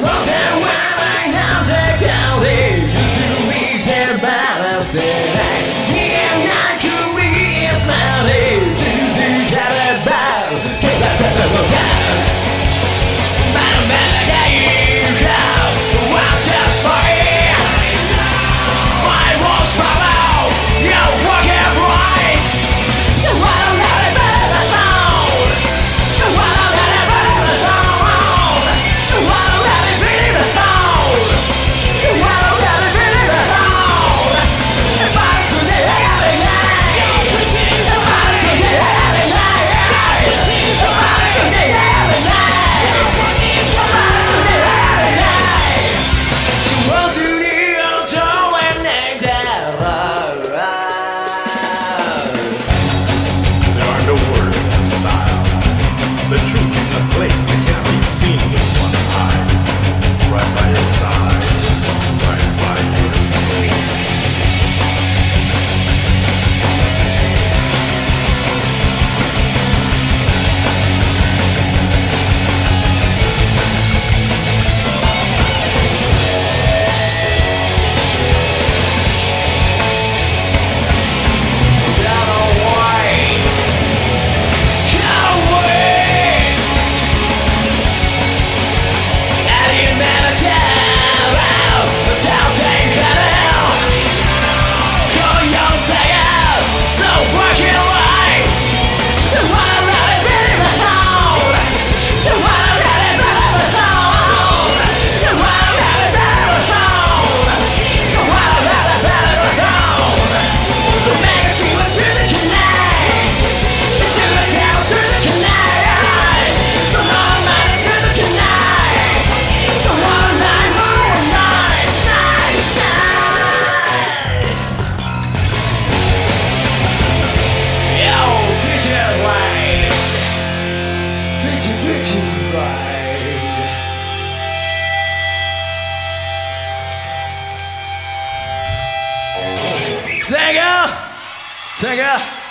Damn well. Thank you.